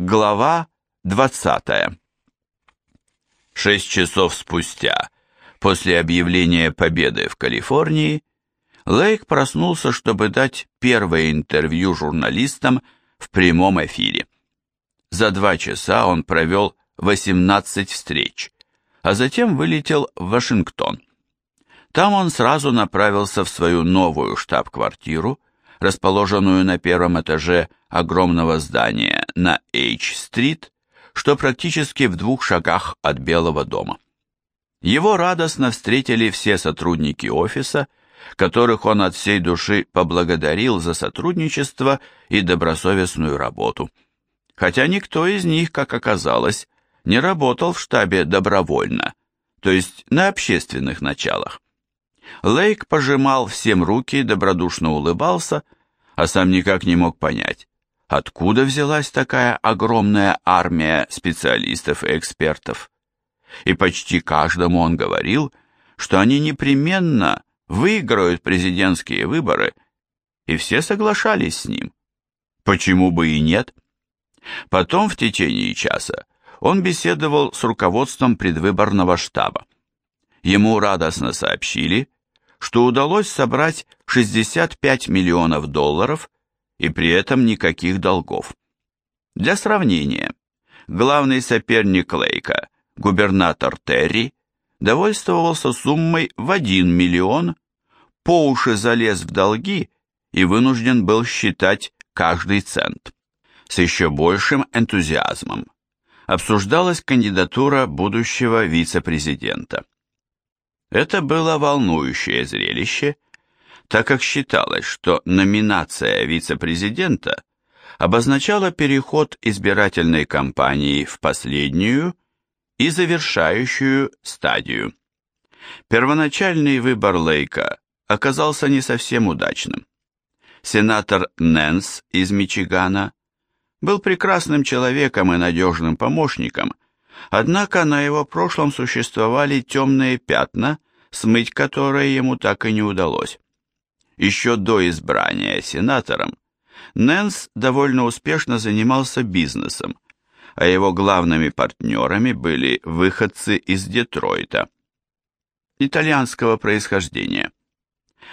Глава 20. Шесть часов спустя, после объявления победы в Калифорнии, Лейк проснулся, чтобы дать первое интервью журналистам в прямом эфире. За два часа он провел 18 встреч, а затем вылетел в Вашингтон. Там он сразу направился в свою новую штаб-квартиру, расположенную на первом этаже огромного здания на H-стрит, что практически в двух шагах от Белого дома. Его радостно встретили все сотрудники офиса, которых он от всей души поблагодарил за сотрудничество и добросовестную работу. Хотя никто из них, как оказалось, не работал в штабе добровольно, то есть на общественных началах. Лейк пожимал всем руки, добродушно улыбался, а сам никак не мог понять, откуда взялась такая огромная армия специалистов и экспертов. И почти каждому он говорил, что они непременно выиграют президентские выборы, и все соглашались с ним. Почему бы и нет? Потом в течение часа он беседовал с руководством предвыборного штаба. Ему радостно сообщили, что удалось собрать 65 миллионов долларов и при этом никаких долгов. Для сравнения, главный соперник Лейка, губернатор Терри, довольствовался суммой в 1 миллион, по уши залез в долги и вынужден был считать каждый цент. С еще большим энтузиазмом обсуждалась кандидатура будущего вице-президента. Это было волнующее зрелище, так как считалось, что номинация вице-президента обозначала переход избирательной кампании в последнюю и завершающую стадию. Первоначальный выбор Лейка оказался не совсем удачным. Сенатор Нэнс из Мичигана был прекрасным человеком и надежным помощником – Однако на его прошлом существовали темные пятна, смыть которые ему так и не удалось. Еще до избрания сенатором Нэнс довольно успешно занимался бизнесом, а его главными партнерами были выходцы из Детройта, итальянского происхождения.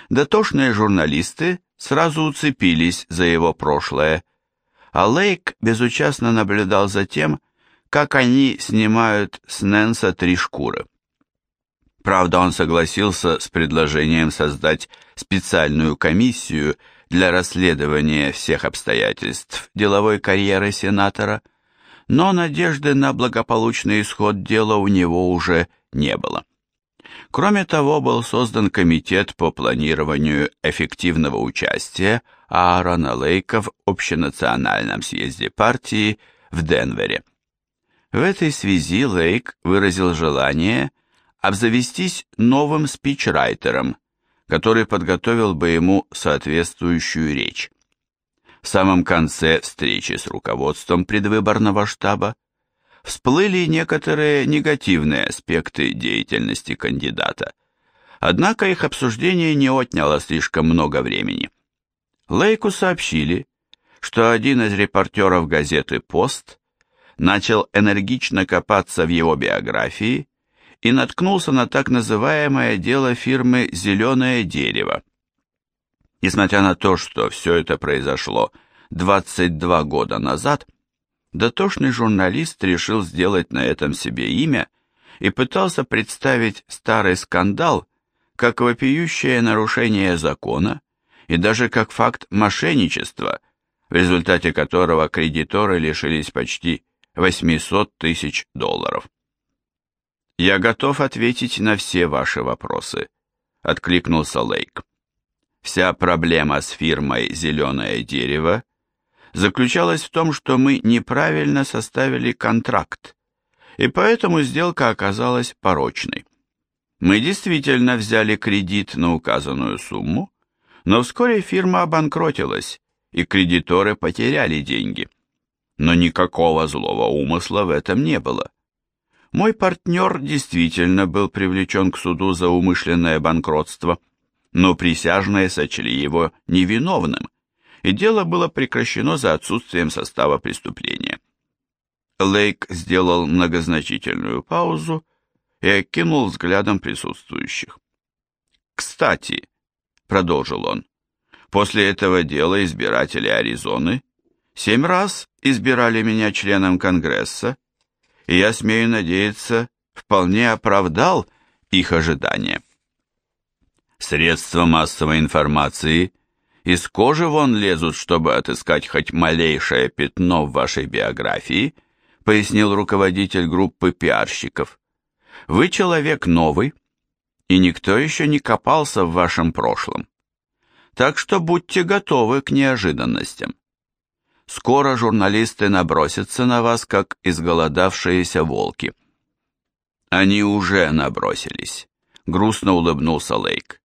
Дотошные журналисты сразу уцепились за его прошлое, а Лейк безучастно наблюдал за тем, как они снимают с Нэнса три шкуры. Правда, он согласился с предложением создать специальную комиссию для расследования всех обстоятельств деловой карьеры сенатора, но надежды на благополучный исход дела у него уже не было. Кроме того, был создан комитет по планированию эффективного участия Аарона Лейка в общенациональном съезде партии в Денвере. В этой связи Лейк выразил желание обзавестись новым спичрайтером, который подготовил бы ему соответствующую речь. В самом конце встречи с руководством предвыборного штаба всплыли некоторые негативные аспекты деятельности кандидата, однако их обсуждение не отняло слишком много времени. Лейку сообщили, что один из репортеров газеты «Пост» начал энергично копаться в его биографии и наткнулся на так называемое дело фирмы «Зеленое дерево». Несмотря на то, что все это произошло 22 года назад, дотошный журналист решил сделать на этом себе имя и пытался представить старый скандал как вопиющее нарушение закона и даже как факт мошенничества, в результате которого кредиторы лишились почти 800 тысяч долларов. «Я готов ответить на все ваши вопросы», — откликнулся Лейк. «Вся проблема с фирмой «Зеленое дерево» заключалась в том, что мы неправильно составили контракт, и поэтому сделка оказалась порочной. Мы действительно взяли кредит на указанную сумму, но вскоре фирма обанкротилась, и кредиторы потеряли деньги но никакого злого умысла в этом не было. Мой партнер действительно был привлечен к суду за умышленное банкротство, но присяжные сочли его невиновным, и дело было прекращено за отсутствием состава преступления. Лейк сделал многозначительную паузу и окинул взглядом присутствующих. «Кстати», — продолжил он, — «после этого дела избиратели Аризоны семь раз избирали меня членом Конгресса, и я смею надеяться, вполне оправдал их ожидания. Средства массовой информации из кожи вон лезут, чтобы отыскать хоть малейшее пятно в вашей биографии, пояснил руководитель группы пиарщиков. Вы человек новый, и никто еще не копался в вашем прошлом. Так что будьте готовы к неожиданностям. Скоро журналисты набросятся на вас, как изголодавшиеся волки. Они уже набросились, грустно улыбнулся Лейк.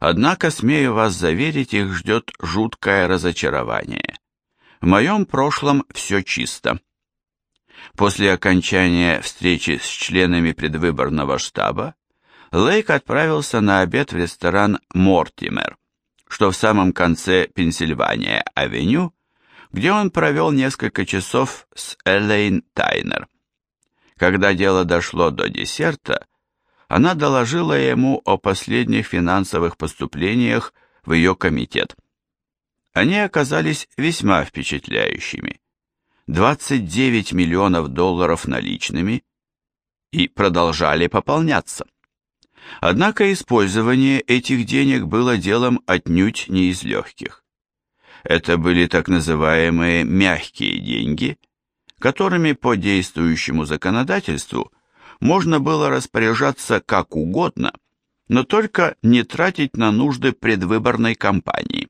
Однако, смею вас заверить, их ждет жуткое разочарование. В моем прошлом все чисто. После окончания встречи с членами предвыборного штаба Лейк отправился на обед в ресторан «Мортимер», что в самом конце Пенсильвания-авеню, где он провел несколько часов с Элейн Тайнер. Когда дело дошло до десерта, она доложила ему о последних финансовых поступлениях в ее комитет. Они оказались весьма впечатляющими. 29 миллионов долларов наличными и продолжали пополняться. Однако использование этих денег было делом отнюдь не из легких. Это были так называемые «мягкие деньги», которыми по действующему законодательству можно было распоряжаться как угодно, но только не тратить на нужды предвыборной кампании.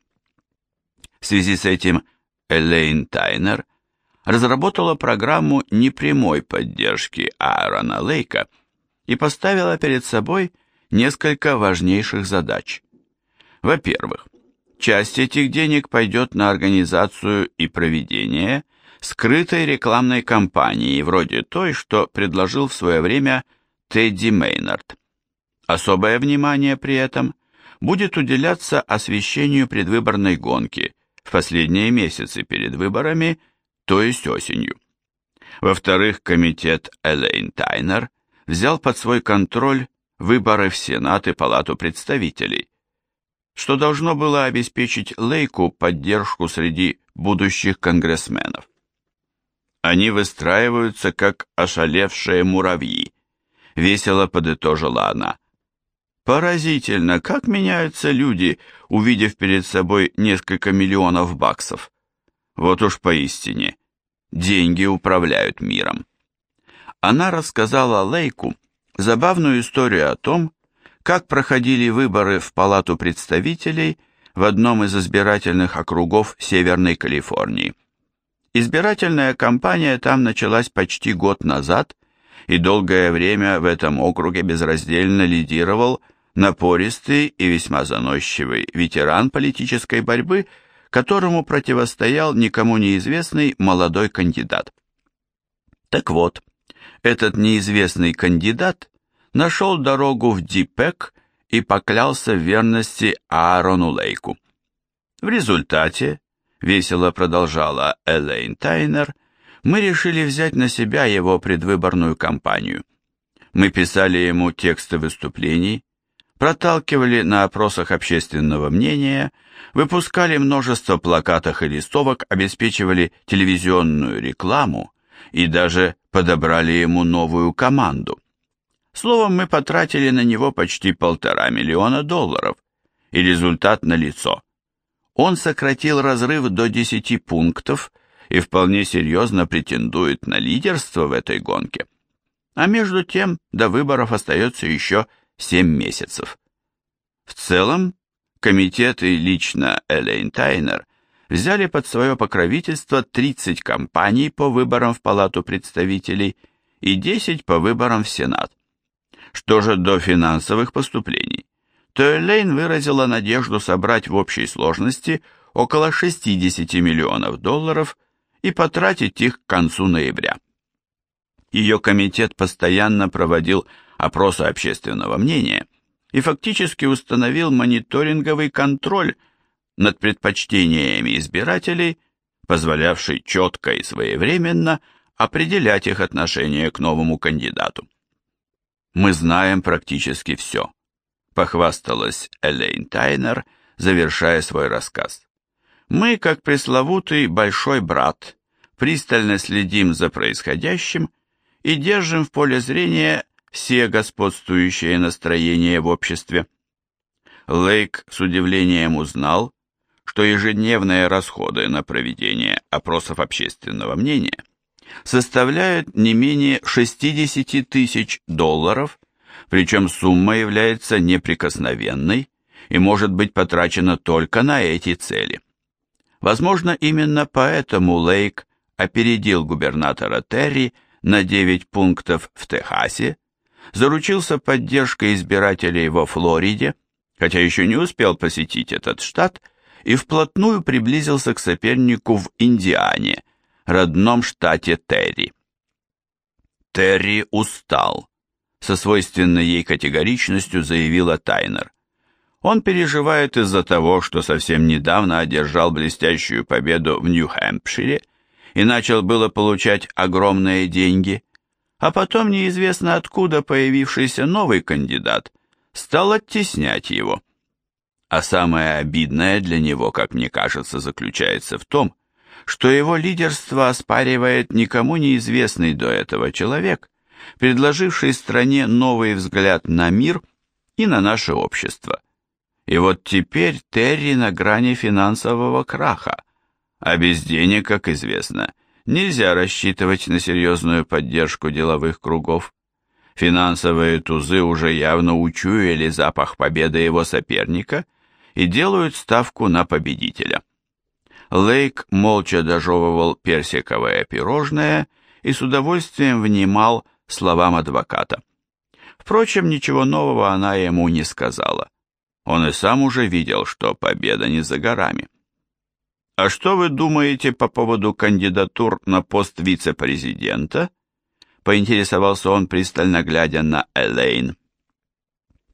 В связи с этим Элейн Тайнер разработала программу непрямой поддержки Аарона Лейка и поставила перед собой несколько важнейших задач. Во-первых, Часть этих денег пойдет на организацию и проведение скрытой рекламной кампании, вроде той, что предложил в свое время Тедди Мейнард. Особое внимание при этом будет уделяться освещению предвыборной гонки в последние месяцы перед выборами, то есть осенью. Во-вторых, комитет Элейн Тайнер взял под свой контроль выборы в Сенат и Палату представителей, что должно было обеспечить Лейку поддержку среди будущих конгрессменов. Они выстраиваются как ошалевшие муравьи, весело подытожила она. Поразительно, как меняются люди, увидев перед собой несколько миллионов баксов. Вот уж поистине, деньги управляют миром. Она рассказала Лейку забавную историю о том, как проходили выборы в Палату представителей в одном из избирательных округов Северной Калифорнии. Избирательная кампания там началась почти год назад, и долгое время в этом округе безраздельно лидировал напористый и весьма заносчивый ветеран политической борьбы, которому противостоял никому неизвестный молодой кандидат. Так вот, этот неизвестный кандидат нашел дорогу в Дипек и поклялся в верности Аарону Лейку. В результате, весело продолжала Элейн Тайнер, мы решили взять на себя его предвыборную кампанию. Мы писали ему тексты выступлений, проталкивали на опросах общественного мнения, выпускали множество плакатов и листовок, обеспечивали телевизионную рекламу и даже подобрали ему новую команду. Словом, мы потратили на него почти полтора миллиона долларов, и результат налицо. Он сократил разрыв до 10 пунктов и вполне серьезно претендует на лидерство в этой гонке. А между тем до выборов остается еще 7 месяцев. В целом, комитет и лично Элейн Тайнер взяли под свое покровительство 30 компаний по выборам в Палату представителей и 10 по выборам в Сенат. Что же до финансовых поступлений, то Элейн выразила надежду собрать в общей сложности около 60 миллионов долларов и потратить их к концу ноября. Ее комитет постоянно проводил опросы общественного мнения и фактически установил мониторинговый контроль над предпочтениями избирателей, позволявший четко и своевременно определять их отношение к новому кандидату. «Мы знаем практически все», — похвасталась Элейн Тайнер, завершая свой рассказ. «Мы, как пресловутый большой брат, пристально следим за происходящим и держим в поле зрения все господствующие настроения в обществе. Лейк с удивлением узнал, что ежедневные расходы на проведение опросов общественного мнения составляют не менее 60 тысяч долларов, причем сумма является неприкосновенной и может быть потрачена только на эти цели. Возможно, именно поэтому Лейк опередил губернатора Терри на 9 пунктов в Техасе, заручился поддержкой избирателей во Флориде, хотя еще не успел посетить этот штат, и вплотную приблизился к сопернику в Индиане, родном штате Терри. Терри устал, со свойственной ей категоричностью заявила Тайнер. Он переживает из-за того, что совсем недавно одержал блестящую победу в Нью-Хэмпшире и начал было получать огромные деньги, а потом неизвестно откуда появившийся новый кандидат стал оттеснять его. А самое обидное для него, как мне кажется, заключается в том, что его лидерство оспаривает никому неизвестный до этого человек, предложивший стране новый взгляд на мир и на наше общество. И вот теперь Терри на грани финансового краха, а без денег, как известно, нельзя рассчитывать на серьезную поддержку деловых кругов. Финансовые тузы уже явно учуяли запах победы его соперника и делают ставку на победителя. Лейк молча дожевывал персиковое пирожное и с удовольствием внимал словам адвоката. Впрочем, ничего нового она ему не сказала. Он и сам уже видел, что победа не за горами. «А что вы думаете по поводу кандидатур на пост вице-президента?» поинтересовался он, пристально глядя на Элейн.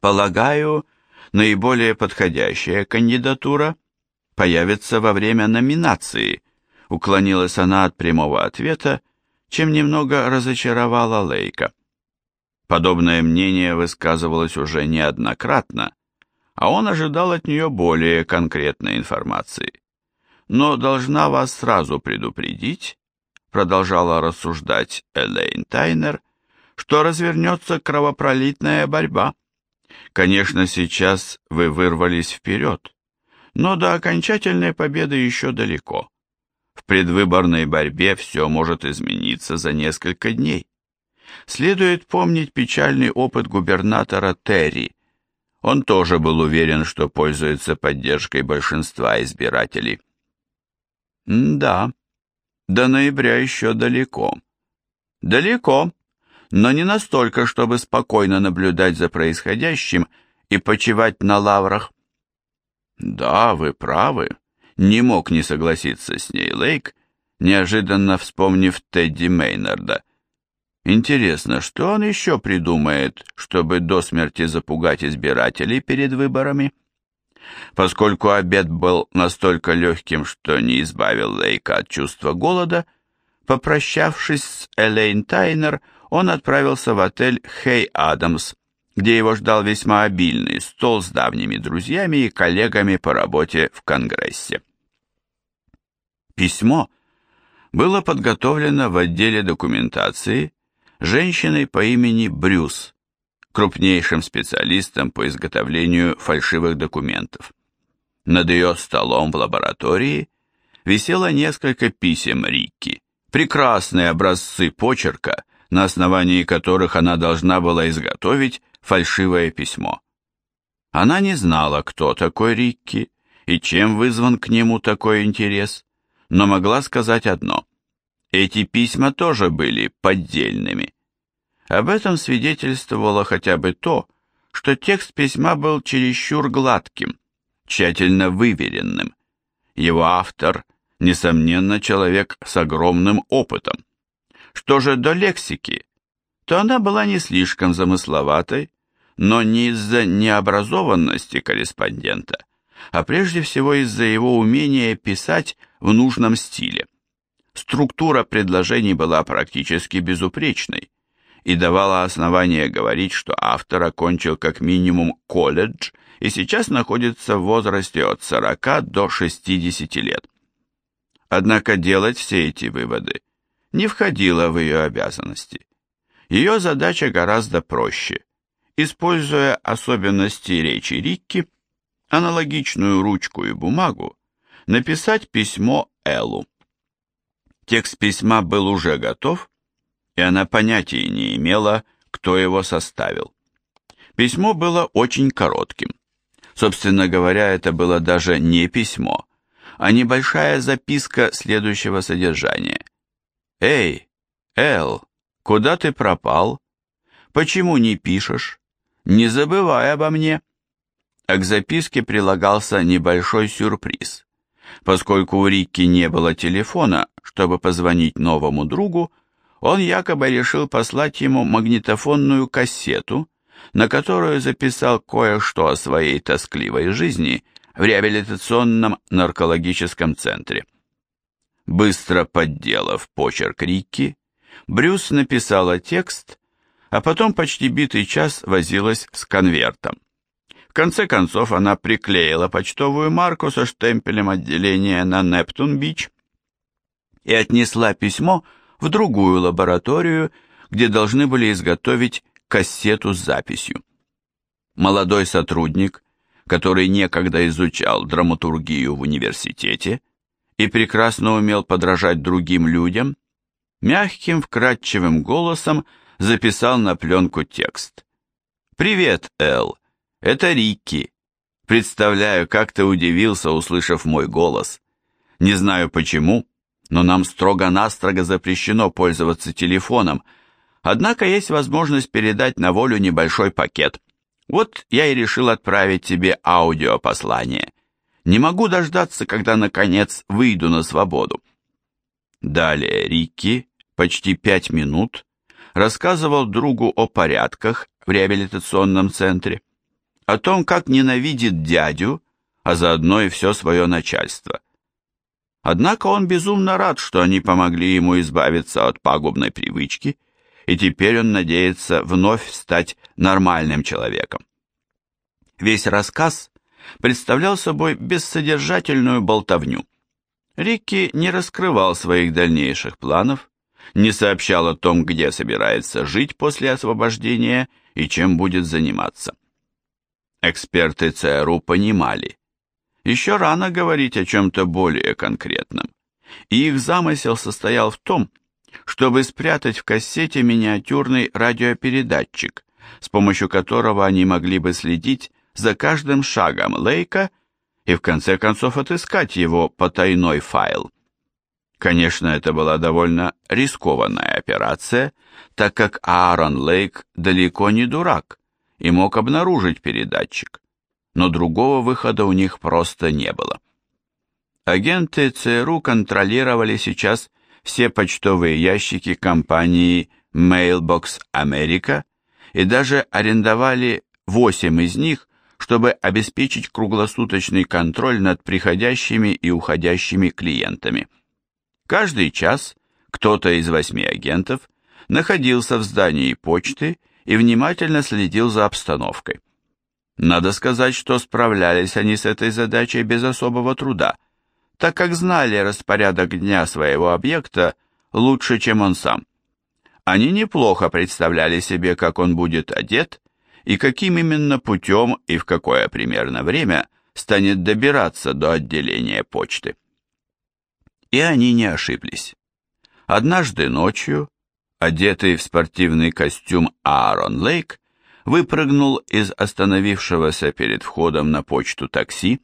«Полагаю, наиболее подходящая кандидатура появится во время номинации», уклонилась она от прямого ответа, чем немного разочаровала Лейка. Подобное мнение высказывалось уже неоднократно, а он ожидал от нее более конкретной информации но должна вас сразу предупредить, продолжала рассуждать Элейн Тайнер, что развернется кровопролитная борьба. Конечно, сейчас вы вырвались вперед, но до окончательной победы еще далеко. В предвыборной борьбе все может измениться за несколько дней. Следует помнить печальный опыт губернатора Терри. Он тоже был уверен, что пользуется поддержкой большинства избирателей. Да, до ноября еще далеко. Далеко, но не настолько, чтобы спокойно наблюдать за происходящим и почивать на лаврах. Да, вы правы, не мог не согласиться с ней Лейк, неожиданно вспомнив Тедди Мейнарда. Интересно, что он еще придумает, чтобы до смерти запугать избирателей перед выборами? Поскольку обед был настолько легким, что не избавил Лейка от чувства голода, попрощавшись с Элейн Тайнер, он отправился в отель Хей Адамс, где его ждал весьма обильный стол с давними друзьями и коллегами по работе в Конгрессе. Письмо было подготовлено в отделе документации женщиной по имени Брюс, крупнейшим специалистом по изготовлению фальшивых документов. Над ее столом в лаборатории висело несколько писем Рикки, прекрасные образцы почерка, на основании которых она должна была изготовить фальшивое письмо. Она не знала, кто такой Рикки и чем вызван к нему такой интерес, но могла сказать одно. Эти письма тоже были поддельными. Об этом свидетельствовало хотя бы то, что текст письма был чересчур гладким, тщательно выверенным. Его автор, несомненно, человек с огромным опытом. Что же до лексики, то она была не слишком замысловатой, но не из-за необразованности корреспондента, а прежде всего из-за его умения писать в нужном стиле. Структура предложений была практически безупречной и давала основание говорить, что автор окончил как минимум колледж и сейчас находится в возрасте от 40 до 60 лет. Однако делать все эти выводы не входило в ее обязанности. Ее задача гораздо проще. Используя особенности речи Рикки, аналогичную ручку и бумагу, написать письмо Эллу. Текст письма был уже готов, и она понятия не имела, кто его составил. Письмо было очень коротким. Собственно говоря, это было даже не письмо, а небольшая записка следующего содержания. «Эй, Эл, Куда ты пропал? Почему не пишешь? Не забывай обо мне. А к записке прилагался небольшой сюрприз. Поскольку у Рикки не было телефона, чтобы позвонить новому другу, он якобы решил послать ему магнитофонную кассету, на которую записал кое-что о своей тоскливой жизни в реабилитационном наркологическом центре. Быстро подделав почерк Рикки, Брюс написала текст, а потом почти битый час возилась с конвертом. В конце концов она приклеила почтовую марку со штемпелем отделения на Нептун-Бич и отнесла письмо в другую лабораторию, где должны были изготовить кассету с записью. Молодой сотрудник, который некогда изучал драматургию в университете и прекрасно умел подражать другим людям, мягким вкрадчивым голосом записал на пленку текст. «Привет, Эл, это Рикки. Представляю, как ты удивился, услышав мой голос. Не знаю почему, но нам строго-настрого запрещено пользоваться телефоном, однако есть возможность передать на волю небольшой пакет. Вот я и решил отправить тебе аудиопослание. Не могу дождаться, когда, наконец, выйду на свободу». Далее Рикки почти пять минут рассказывал другу о порядках в реабилитационном центре, о том, как ненавидит дядю, а заодно и все свое начальство. Однако он безумно рад, что они помогли ему избавиться от пагубной привычки, и теперь он надеется вновь стать нормальным человеком. Весь рассказ представлял собой бессодержательную болтовню. Рикки не раскрывал своих дальнейших планов, не сообщал о том, где собирается жить после освобождения и чем будет заниматься. Эксперты ЦРУ понимали, еще рано говорить о чем-то более конкретном, и их замысел состоял в том, чтобы спрятать в кассете миниатюрный радиопередатчик, с помощью которого они могли бы следить за каждым шагом Лейка и в конце концов отыскать его потайной файл. Конечно, это была довольно рискованная операция, так как Аарон Лейк далеко не дурак и мог обнаружить передатчик, но другого выхода у них просто не было. Агенты ЦРУ контролировали сейчас все почтовые ящики компании Mailbox America и даже арендовали восемь из них, чтобы обеспечить круглосуточный контроль над приходящими и уходящими клиентами. Каждый час кто-то из восьми агентов находился в здании почты и внимательно следил за обстановкой. Надо сказать, что справлялись они с этой задачей без особого труда, так как знали распорядок дня своего объекта лучше, чем он сам. Они неплохо представляли себе, как он будет одет и каким именно путем и в какое примерно время станет добираться до отделения почты. И они не ошиблись. Однажды ночью, одетый в спортивный костюм Аарон Лейк, выпрыгнул из остановившегося перед входом на почту такси,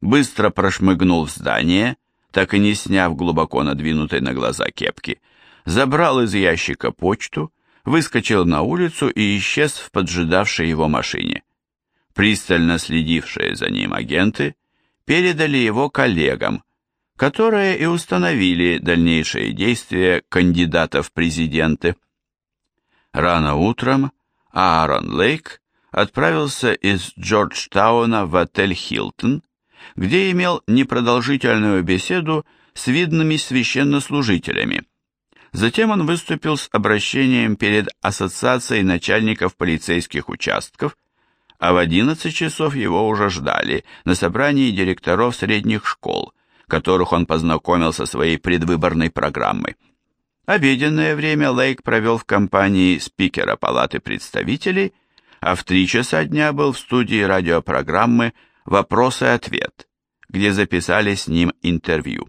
быстро прошмыгнул в здание, так и не сняв глубоко надвинутой на глаза кепки, забрал из ящика почту, выскочил на улицу и исчез в поджидавшей его машине. Пристально следившие за ним агенты передали его коллегам, которые и установили дальнейшие действия кандидатов в президенты. Рано утром Аарон Лейк отправился из Джорджтауна в отель «Хилтон», где имел непродолжительную беседу с видными священнослужителями. Затем он выступил с обращением перед Ассоциацией начальников полицейских участков, а в 11 часов его уже ждали на собрании директоров средних школ, которых он познакомил со своей предвыборной программой. Обеденное время Лейк провел в компании спикера Палаты представителей, а в три часа дня был в студии радиопрограммы «Вопрос и ответ», где записали с ним интервью.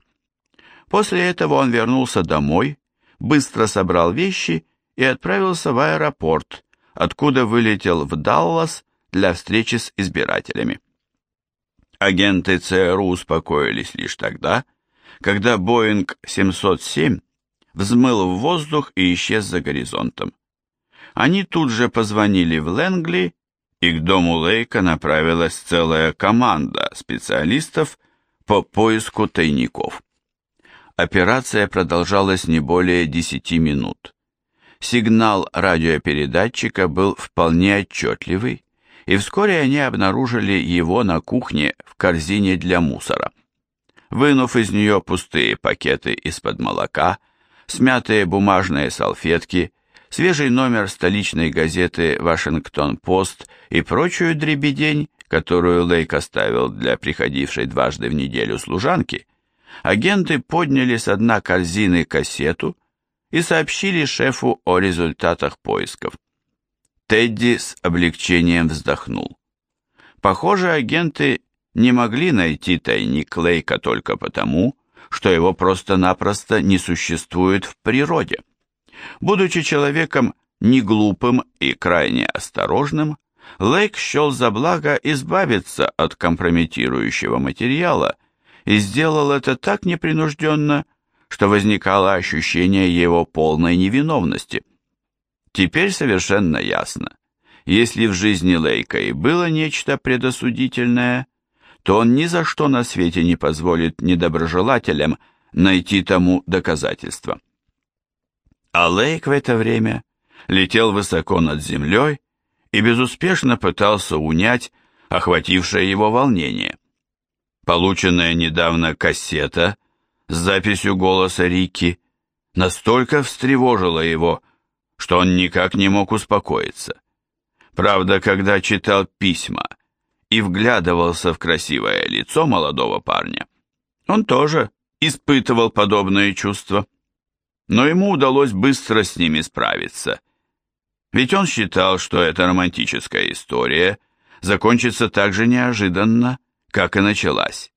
После этого он вернулся домой, быстро собрал вещи и отправился в аэропорт, откуда вылетел в Даллас для встречи с избирателями. Агенты ЦРУ успокоились лишь тогда, когда Боинг 707 взмыл в воздух и исчез за горизонтом. Они тут же позвонили в Лэнгли, и к дому Лейка направилась целая команда специалистов по поиску тайников. Операция продолжалась не более 10 минут. Сигнал радиопередатчика был вполне отчетливый, и вскоре они обнаружили его на кухне в корзине для мусора. Вынув из нее пустые пакеты из-под молока, смятые бумажные салфетки, свежий номер столичной газеты «Вашингтон-Пост» и прочую дребедень, которую Лейк оставил для приходившей дважды в неделю служанки, агенты подняли с дна корзины кассету и сообщили шефу о результатах поисков. Тедди с облегчением вздохнул. Похоже, агенты не могли найти тайник Лейка только потому, что его просто-напросто не существует в природе. Будучи человеком неглупым и крайне осторожным, Лейк счел за благо избавиться от компрометирующего материала и сделал это так непринужденно, что возникало ощущение его полной невиновности. Теперь совершенно ясно, если в жизни Лейка и было нечто предосудительное, то он ни за что на свете не позволит недоброжелателям найти тому доказательства. А Лейк в это время летел высоко над землей и безуспешно пытался унять охватившее его волнение. Полученная недавно кассета с записью голоса Рики настолько встревожила его, что он никак не мог успокоиться. Правда, когда читал письма и вглядывался в красивое лицо молодого парня, он тоже испытывал подобные чувства. Но ему удалось быстро с ними справиться. Ведь он считал, что эта романтическая история закончится так же неожиданно, как и началась.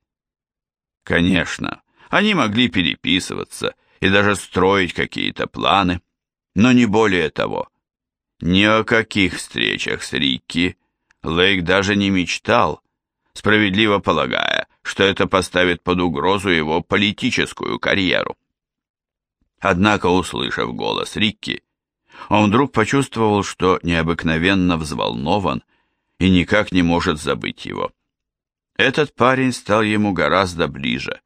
Конечно, они могли переписываться и даже строить какие-то планы, но не более того. Ни о каких встречах с Рикки Лейк даже не мечтал, справедливо полагая, что это поставит под угрозу его политическую карьеру. Однако, услышав голос Рикки, он вдруг почувствовал, что необыкновенно взволнован и никак не может забыть его. Этот парень стал ему гораздо ближе.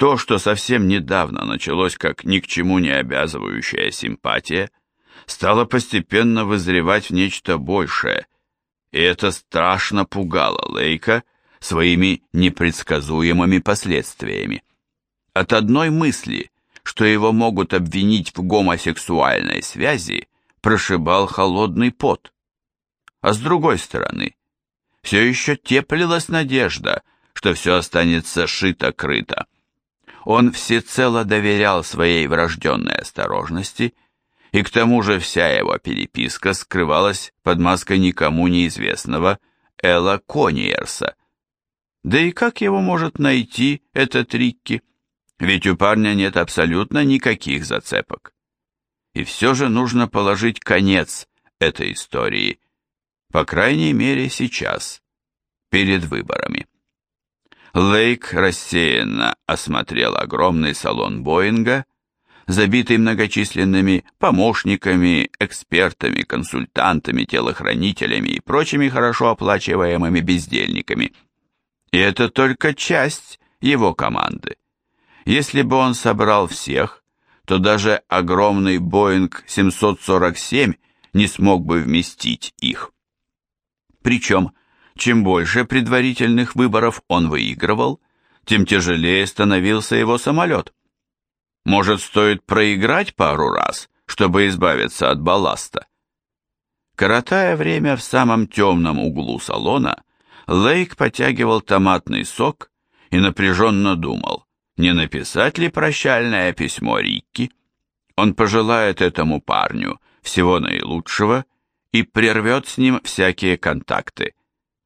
То, что совсем недавно началось как ни к чему не обязывающая симпатия, стало постепенно вызревать в нечто большее, и это страшно пугало Лейка своими непредсказуемыми последствиями. От одной мысли, что его могут обвинить в гомосексуальной связи, прошибал холодный пот. А с другой стороны, все еще теплилась надежда, что все останется шито-крыто. Он всецело доверял своей врожденной осторожности, и к тому же вся его переписка скрывалась под маской никому неизвестного Элла Кониерса. Да и как его может найти этот Рикки? Ведь у парня нет абсолютно никаких зацепок. И все же нужно положить конец этой истории, по крайней мере сейчас, перед выборами. Лейк рассеянно осмотрел огромный салон Боинга, забитый многочисленными помощниками, экспертами, консультантами, телохранителями и прочими хорошо оплачиваемыми бездельниками. И это только часть его команды. Если бы он собрал всех, то даже огромный Боинг 747 не смог бы вместить их. Причем чем больше предварительных выборов он выигрывал, тем тяжелее становился его самолет. Может, стоит проиграть пару раз, чтобы избавиться от балласта? Коротая время в самом темном углу салона, Лейк потягивал томатный сок и напряженно думал, не написать ли прощальное письмо Рикки. Он пожелает этому парню всего наилучшего и прервет с ним всякие контакты,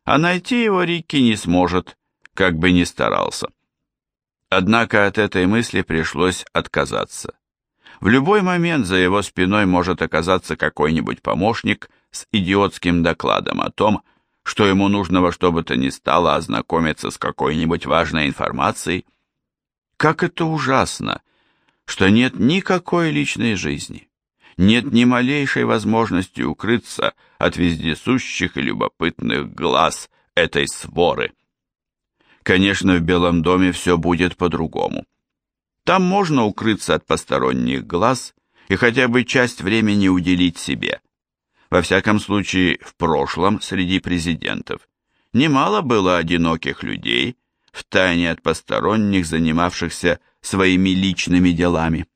а найти его Рикки не сможет, как бы ни старался. Однако от этой мысли пришлось отказаться. В любой момент за его спиной может оказаться какой-нибудь помощник с идиотским докладом о том, что ему нужно во что бы то ни стало ознакомиться с какой-нибудь важной информацией. Как это ужасно, что нет никакой личной жизни, нет ни малейшей возможности укрыться от вездесущих и любопытных глаз этой своры. Конечно, в Белом доме все будет по-другому. Там можно укрыться от посторонних глаз и хотя бы часть времени уделить себе. Во всяком случае, в прошлом среди президентов немало было одиноких людей, втайне от посторонних, занимавшихся своими личными делами.